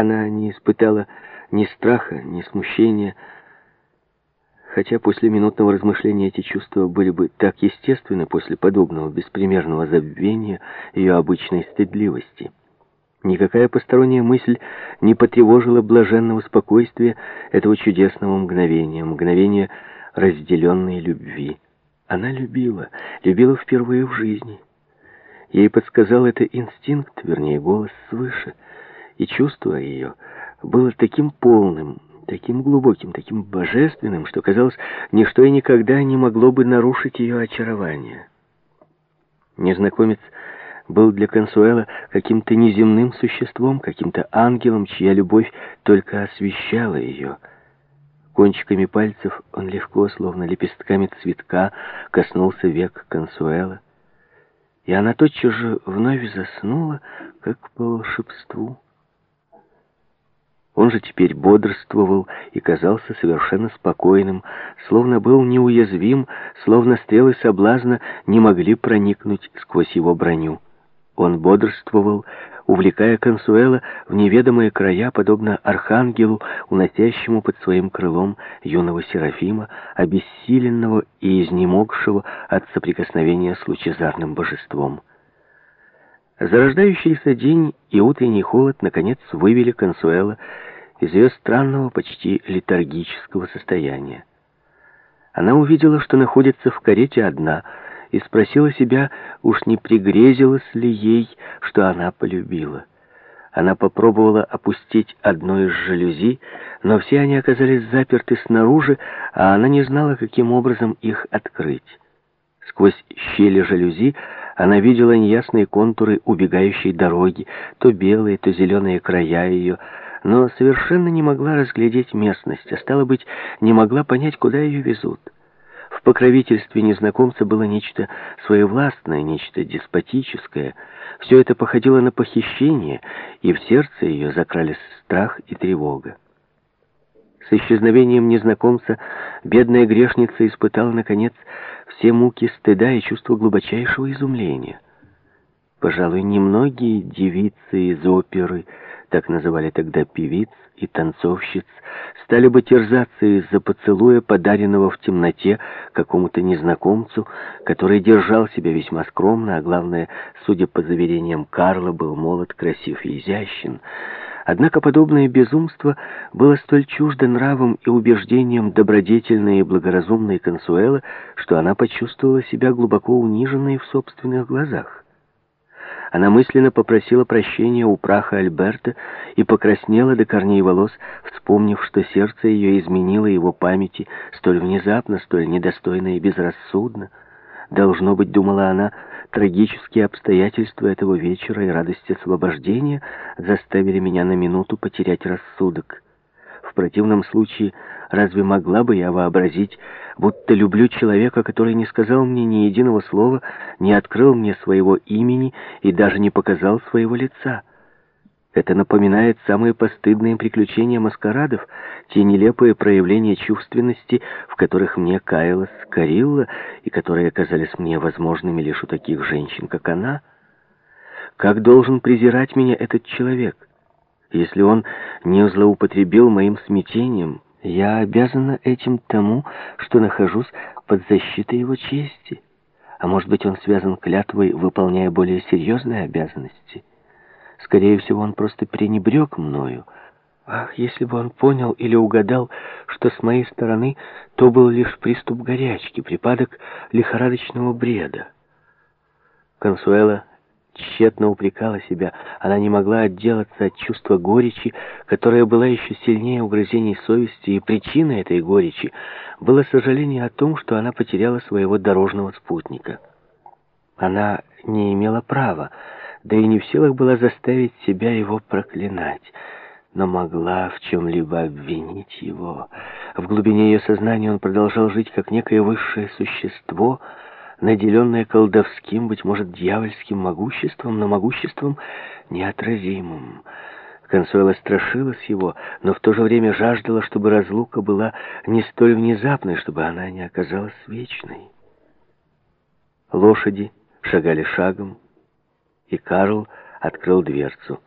Она не испытала ни страха, ни смущения, хотя после минутного размышления эти чувства были бы так естественны после подобного беспримерного забвения ее обычной стыдливости. Никакая посторонняя мысль не потревожила блаженного спокойствия этого чудесного мгновения, мгновения разделенной любви. Она любила, любила впервые в жизни. Ей подсказал это инстинкт, вернее, голос свыше, и чувство ее было таким полным, таким глубоким, таким божественным, что, казалось, ничто и никогда не могло бы нарушить ее очарование. Незнакомец был для Консуэла каким-то неземным существом, каким-то ангелом, чья любовь только освещала ее. Кончиками пальцев он легко, словно лепестками цветка, коснулся век Консуэла, и она тотчас же вновь заснула, как по волшебству. Он же теперь бодрствовал и казался совершенно спокойным, словно был неуязвим, словно стрелы соблазна не могли проникнуть сквозь его броню. Он бодрствовал, увлекая Консуэла в неведомые края, подобно архангелу, уносящему под своим крылом юного Серафима, обессиленного и изнемогшего от соприкосновения с лучезарным божеством. Зарождающийся день и утренний холод наконец вывели Консуэла из ее странного, почти летаргического состояния. Она увидела, что находится в карете одна — и спросила себя, уж не пригрезилось ли ей, что она полюбила. Она попробовала опустить одно из жалюзи, но все они оказались заперты снаружи, а она не знала, каким образом их открыть. Сквозь щели жалюзи она видела неясные контуры убегающей дороги, то белые, то зеленые края ее, но совершенно не могла разглядеть местность, а стало быть, не могла понять, куда ее везут. В покровительстве незнакомца было нечто своевластное, нечто деспотическое. Все это походило на похищение, и в сердце ее закрались страх и тревога. С исчезновением незнакомца бедная грешница испытала, наконец, все муки стыда и чувство глубочайшего изумления. Пожалуй, немногие девицы из оперы так называли тогда певиц и танцовщиц, стали бы терзаться из-за поцелуя, подаренного в темноте какому-то незнакомцу, который держал себя весьма скромно, а главное, судя по заверениям Карла, был молод, красив и изящен. Однако подобное безумство было столь чуждо нравом и убеждением добродетельной и благоразумной Консуэла, что она почувствовала себя глубоко униженной в собственных глазах. Она мысленно попросила прощения у праха Альберта и покраснела до корней волос, вспомнив, что сердце ее изменило его памяти столь внезапно, столь недостойно и безрассудно. Должно быть, думала она, трагические обстоятельства этого вечера и радость освобождения заставили меня на минуту потерять рассудок. В противном случае, разве могла бы я вообразить, будто люблю человека, который не сказал мне ни единого слова, не открыл мне своего имени и даже не показал своего лица? Это напоминает самые постыдные приключения маскарадов, те нелепые проявления чувственности, в которых мне каялась Карилла, и которые оказались мне возможными лишь у таких женщин, как она. Как должен презирать меня этот человек? Если он не злоупотребил моим смятением, я обязана этим тому, что нахожусь под защитой его чести. А может быть, он связан клятвой, выполняя более серьезные обязанности. Скорее всего, он просто пренебрег мною. Ах, если бы он понял или угадал, что с моей стороны то был лишь приступ горячки, припадок лихорадочного бреда. Консуэла тщетно упрекала себя. Она не могла отделаться от чувства горечи, которое было еще сильнее угрызений совести, и причиной этой горечи было сожаление о том, что она потеряла своего дорожного спутника. Она не имела права, да и не в силах была заставить себя его проклинать, но могла в чем-либо обвинить его. В глубине ее сознания он продолжал жить как некое высшее существо — наделенная колдовским, быть может, дьявольским могуществом, но могуществом неотразимым. Консуэла страшилась его, но в то же время жаждала, чтобы разлука была не столь внезапной, чтобы она не оказалась вечной. Лошади шагали шагом, и Карл открыл дверцу.